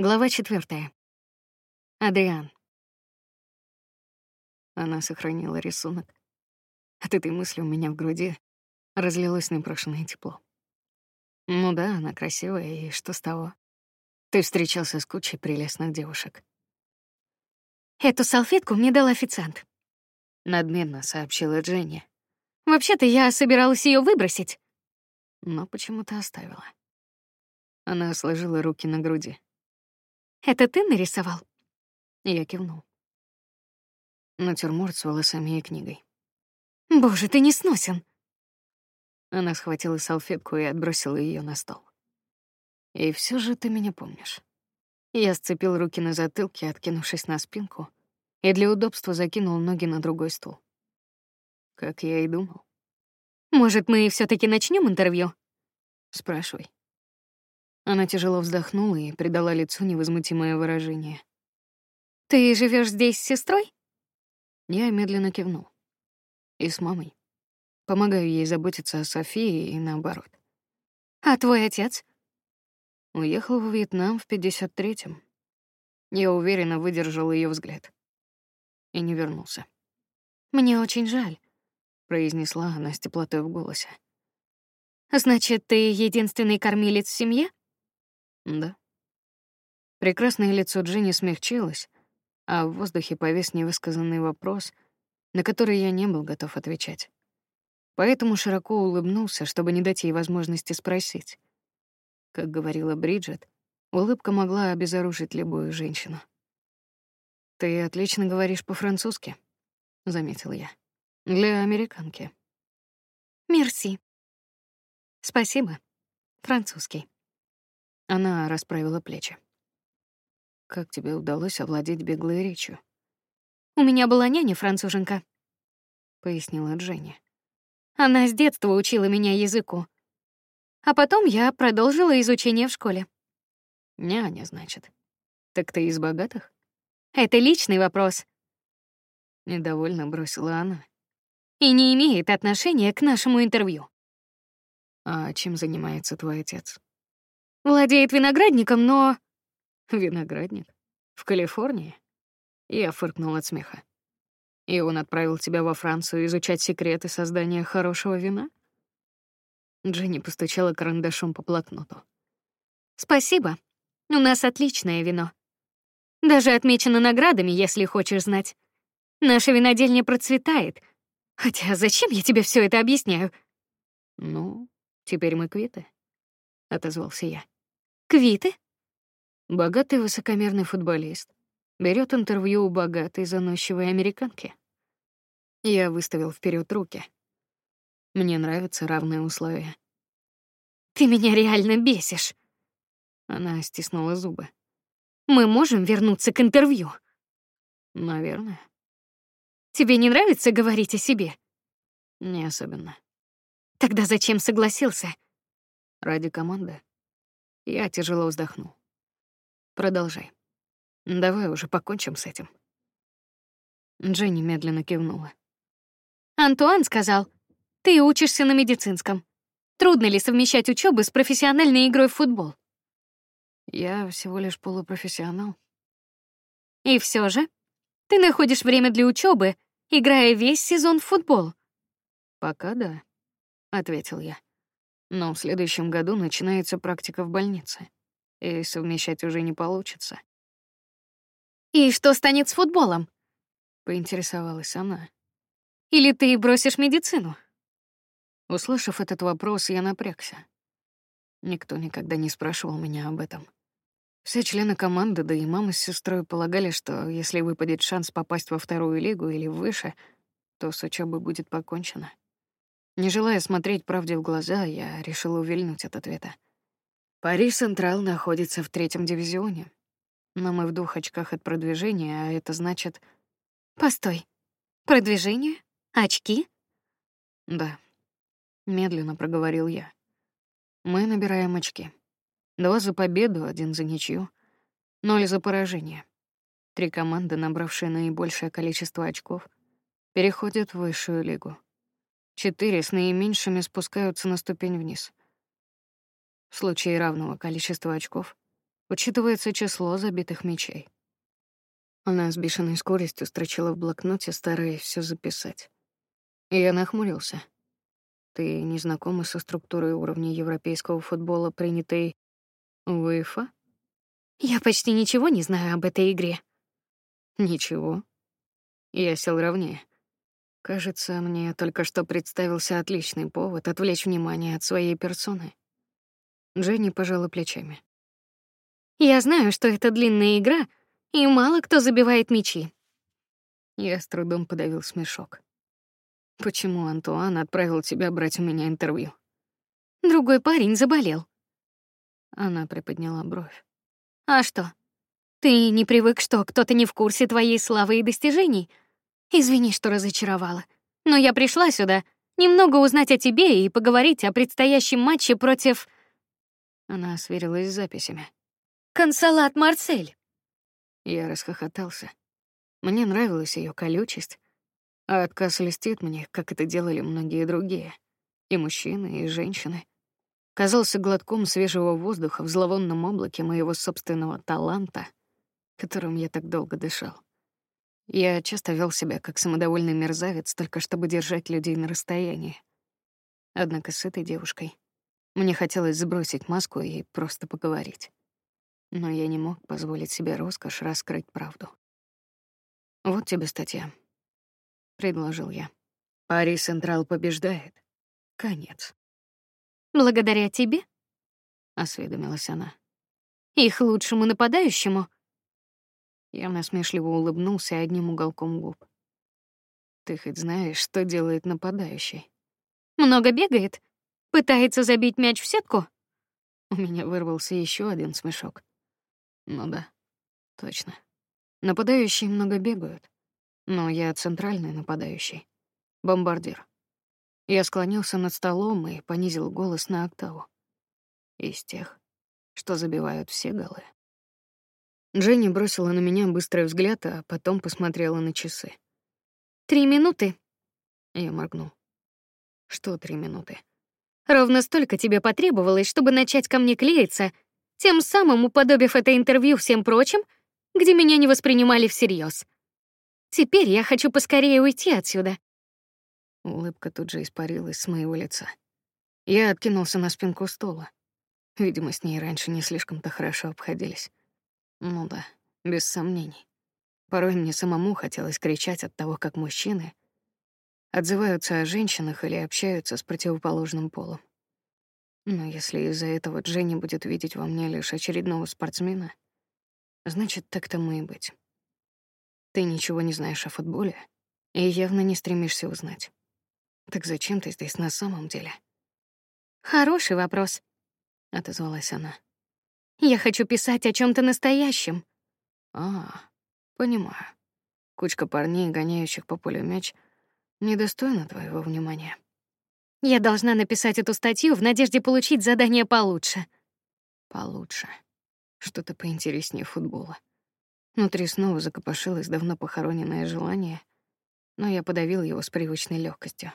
Глава четвертая. Адриан. Она сохранила рисунок. От этой мысли у меня в груди разлилось непрошенное тепло. Ну да, она красивая, и что с того? Ты встречался с кучей прелестных девушек. Эту салфетку мне дал официант. Надменно сообщила Дженни. Вообще-то я собиралась ее выбросить. Но почему-то оставила. Она сложила руки на груди. Это ты нарисовал? Я кивнул. Натюрморт с волосами и книгой. Боже, ты не сносен. Она схватила салфетку и отбросила ее на стол. И все же ты меня помнишь. Я сцепил руки на затылке, откинувшись на спинку, и для удобства закинул ноги на другой стул. Как я и думал. Может, мы все таки начнем интервью? Спрашивай. Она тяжело вздохнула и придала лицу невозмутимое выражение. Ты живешь здесь с сестрой? Я медленно кивнул. И с мамой. Помогаю ей заботиться о Софии и наоборот. А твой отец? Уехал в Вьетнам в 53-м. Я уверенно выдержал ее взгляд. И не вернулся. Мне очень жаль, произнесла она с теплотой в голосе. Значит, ты единственный кормилец в семье? Да. Прекрасное лицо Джинни смягчилось, а в воздухе повис невысказанный вопрос, на который я не был готов отвечать. Поэтому широко улыбнулся, чтобы не дать ей возможности спросить. Как говорила Бриджит, улыбка могла обезоружить любую женщину. Ты отлично говоришь по-французски, заметил я. Для американки. Мерси. Спасибо. Французский. Она расправила плечи. Как тебе удалось овладеть беглой речью? У меня была няня француженка, пояснила Дженни. Она с детства учила меня языку. А потом я продолжила изучение в школе. Няня, значит. Так ты из богатых? Это личный вопрос. Недовольно бросила она. И не имеет отношения к нашему интервью. А чем занимается твой отец? Владеет виноградником, но Виноградник? В Калифорнии? Я фыркнул от смеха. И он отправил тебя во Францию изучать секреты создания хорошего вина? Дженни постучала карандашом по блокноту. Спасибо. У нас отличное вино. Даже отмечено наградами, если хочешь знать. Наша винодельня процветает. Хотя зачем я тебе все это объясняю? Ну, теперь мы квиты, отозвался я. Квиты? Богатый высокомерный футболист берет интервью у богатой заносчивой американки. Я выставил вперед руки. Мне нравятся равные условия. Ты меня реально бесишь. Она стиснула зубы. Мы можем вернуться к интервью. Наверное. Тебе не нравится говорить о себе? Не особенно. Тогда зачем согласился? Ради команды. Я тяжело вздохнул. Продолжай. Давай уже покончим с этим. Дженни медленно кивнула. Антуан сказал: "Ты учишься на медицинском. Трудно ли совмещать учебу с профессиональной игрой в футбол?" Я всего лишь полупрофессионал. И все же ты находишь время для учебы, играя весь сезон в футбол. Пока да, ответил я. Но в следующем году начинается практика в больнице и совмещать уже не получится. И что станет с футболом? Поинтересовалась она. Или ты бросишь медицину? Услышав этот вопрос, я напрягся. Никто никогда не спрашивал меня об этом. Все члены команды, да и мама с сестрой полагали, что если выпадет шанс попасть во вторую лигу или выше, то с учебой будет покончено. Не желая смотреть правде в глаза, я решил увильнуть от ответа. Пари Централ находится в третьем дивизионе. Но мы в двух очках от продвижения, а это значит... Постой. Продвижение? Очки? Да. Медленно проговорил я. Мы набираем очки. Два за победу, один за ничью, ноль за поражение. Три команды, набравшие наибольшее количество очков, переходят в высшую лигу. Четыре с наименьшими спускаются на ступень вниз. В случае равного количества очков Учитывается число забитых мечей. Она с бешеной скоростью строчила в блокноте, стараясь все записать. И я нахмурился. Ты не знакома со структурой уровня европейского футбола, принятой УЕФА? Я почти ничего не знаю об этой игре. Ничего. Я сел ровнее. Кажется, мне только что представился отличный повод отвлечь внимание от своей персоны. Дженни пожала плечами. Я знаю, что это длинная игра, и мало кто забивает мячи. Я с трудом подавил смешок. Почему Антуан отправил тебя брать у меня интервью? Другой парень заболел. Она приподняла бровь. А что? Ты не привык, что кто-то не в курсе твоей славы и достижений? Извини, что разочаровала. Но я пришла сюда немного узнать о тебе и поговорить о предстоящем матче против Она сверилась с записями. Консалат Марсель. Я расхохотался. Мне нравилась ее колючесть, а отказ льстит мне, как это делали многие другие, и мужчины, и женщины. Казался глотком свежего воздуха в зловонном облаке моего собственного таланта, которым я так долго дышал. Я часто вел себя как самодовольный мерзавец, только чтобы держать людей на расстоянии. Однако с этой девушкой мне хотелось сбросить маску и просто поговорить. Но я не мог позволить себе роскошь раскрыть правду. Вот тебе статья, предложил я. Пари Централ побеждает. Конец. Благодаря тебе? осведомилась она. Их лучшему нападающему я насмешливо улыбнулся одним уголком губ. Ты хоть знаешь, что делает нападающий? Много бегает, пытается забить мяч в сетку. У меня вырвался еще один смешок. Ну да, точно. Нападающие много бегают, но я центральный нападающий, бомбардир. Я склонился над столом и понизил голос на октаву. Из тех, что забивают все голы. Дженни бросила на меня быстрый взгляд, а потом посмотрела на часы. Три минуты. Я моргнул. Что три минуты? Ровно столько тебе потребовалось, чтобы начать ко мне клеиться, тем самым уподобив это интервью всем прочим, где меня не воспринимали всерьез. Теперь я хочу поскорее уйти отсюда. Улыбка тут же испарилась с моего лица. Я откинулся на спинку стула. Видимо, с ней раньше не слишком-то хорошо обходились. Ну да, без сомнений. Порой мне самому хотелось кричать от того, как мужчины отзываются о женщинах или общаются с противоположным полом. Но если из-за этого Дженни будет видеть во мне лишь очередного спортсмена, значит, так тому и быть. Ты ничего не знаешь о футболе и явно не стремишься узнать. Так зачем ты здесь на самом деле? Хороший вопрос, отозвалась она. Я хочу писать о чем то настоящем. А, понимаю. Кучка парней, гоняющих по полю мяч, недостойна твоего внимания. Я должна написать эту статью в надежде получить задание получше. Получше. Что-то поинтереснее футбола. Внутри снова закопошилось давно похороненное желание, но я подавил его с привычной легкостью.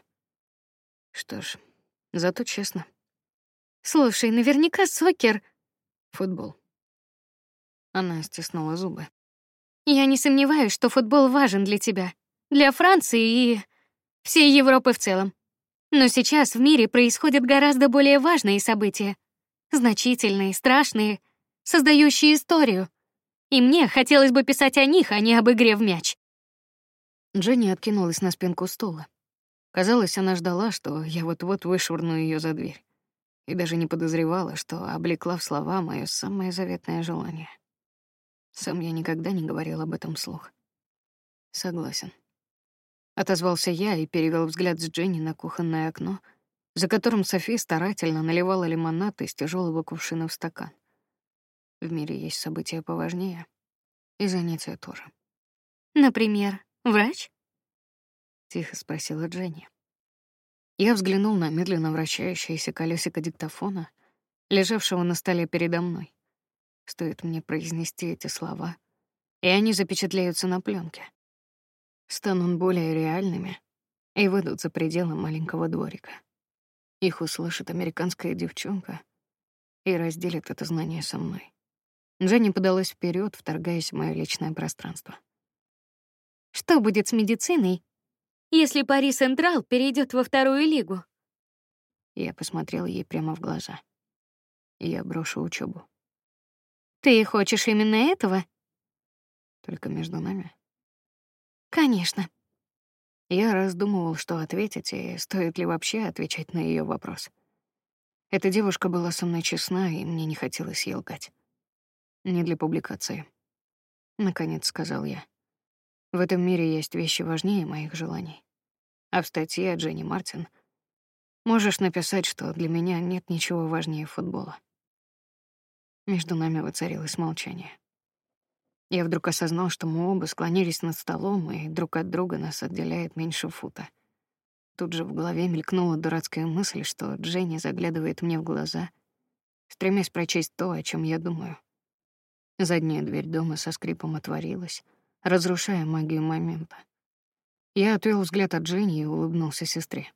Что ж, зато честно. Слушай, наверняка сокер Футбол. Она стиснула зубы. Я не сомневаюсь, что футбол важен для тебя, для Франции и всей Европы в целом. Но сейчас в мире происходят гораздо более важные события, значительные, страшные, создающие историю. И мне хотелось бы писать о них, а не об игре в мяч. Дженни откинулась на спинку стула. Казалось, она ждала, что я вот-вот вышвырну ее за дверь и даже не подозревала, что облекла в слова мое самое заветное желание. Сам я никогда не говорил об этом вслух. Согласен. Отозвался я и перевел взгляд с Дженни на кухонное окно, за которым Софи старательно наливала лимонад из тяжелого кувшина в стакан. В мире есть события поважнее, и занятия тоже. Например, врач? Тихо спросила Дженни. Я взглянул на медленно вращающееся колесико диктофона, лежавшего на столе передо мной. Стоит мне произнести эти слова, и они запечатляются на пленке. Станут более реальными и выйдут за пределы маленького дворика. Их услышит американская девчонка и разделит это знание со мной. Дженни подалась вперед, вторгаясь в мое личное пространство. Что будет с медициной, если Пари Централ перейдет во вторую лигу? Я посмотрел ей прямо в глаза. Я брошу учебу. Ты хочешь именно этого? Только между нами. Конечно. Я раздумывал, что ответить и стоит ли вообще отвечать на ее вопрос. Эта девушка была со мной честна, и мне не хотелось ей лгать. Не для публикации. Наконец сказал я. В этом мире есть вещи важнее моих желаний. А в статье Дженни Мартин можешь написать, что для меня нет ничего важнее футбола. Между нами воцарилось молчание. Я вдруг осознал, что мы оба склонились над столом, и друг от друга нас отделяет меньше фута. Тут же в голове мелькнула дурацкая мысль, что Дженни заглядывает мне в глаза, стремясь прочесть то, о чем я думаю. Задняя дверь дома со скрипом отворилась, разрушая магию момента. Я отвел взгляд от Дженни и улыбнулся сестре.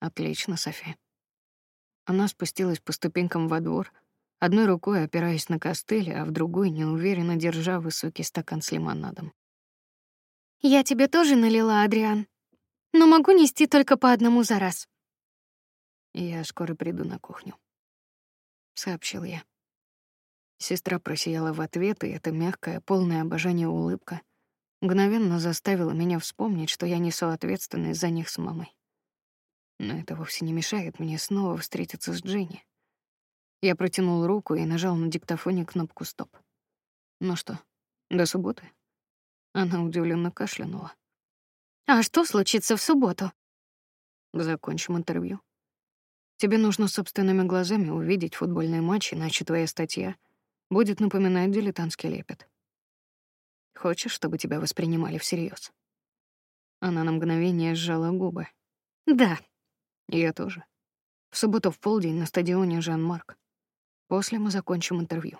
Отлично, Софи. Она спустилась по ступенькам во двор, одной рукой опираясь на костыль, а в другой неуверенно держа высокий стакан с лимонадом. Я тебе тоже налила, Адриан, но могу нести только по одному за раз. Я скоро приду на кухню, сообщил я. Сестра просияла в ответ, и эта мягкая, полная обожания улыбка мгновенно заставила меня вспомнить, что я несу ответственность за них с мамой. Но это вовсе не мешает мне снова встретиться с Дженни. Я протянул руку и нажал на диктофоне кнопку стоп. Ну что, до субботы? Она удивленно кашлянула. А что случится в субботу? Закончим интервью. Тебе нужно собственными глазами увидеть футбольный матч, иначе твоя статья будет напоминать дилетантский лепет. Хочешь, чтобы тебя воспринимали всерьез? Она на мгновение сжала губы. Да. Я тоже. В субботу в полдень на стадионе Жан-Марк. После мы закончим интервью.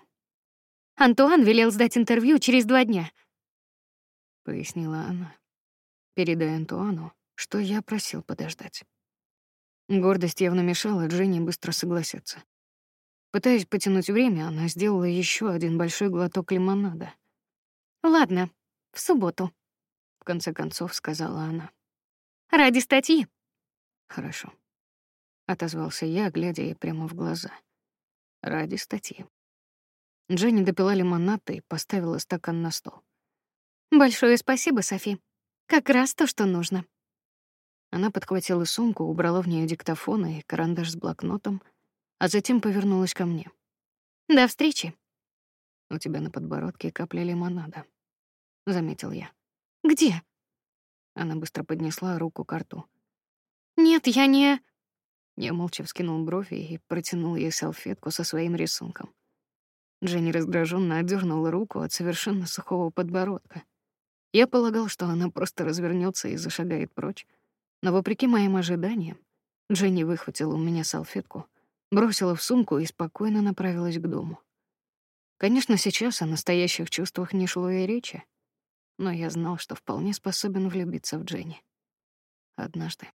Антуан велел сдать интервью через два дня, пояснила она. Передай Антуану, что я просил подождать. Гордость явно мешала Дженни быстро согласиться. Пытаясь потянуть время, она сделала еще один большой глоток лимонада. Ладно, в субботу, в конце концов сказала она. Ради статьи. Хорошо, отозвался я, глядя ей прямо в глаза ради статьи. Дженни допила лимонад и поставила стакан на стол. Большое спасибо, Софи. Как раз то, что нужно. Она подхватила сумку, убрала в нее диктофон и карандаш с блокнотом, а затем повернулась ко мне. До встречи. У тебя на подбородке капля лимонада, заметил я. Где? Она быстро поднесла руку к рту. Нет, я не я молча вскинул брови и протянул ей салфетку со своим рисунком. Дженни раздраженно отдернула руку от совершенно сухого подбородка. Я полагал, что она просто развернется и зашагает прочь, но вопреки моим ожиданиям, Дженни выхватила у меня салфетку, бросила в сумку и спокойно направилась к дому. Конечно, сейчас о настоящих чувствах не шло и речи, но я знал, что вполне способен влюбиться в Дженни. Однажды.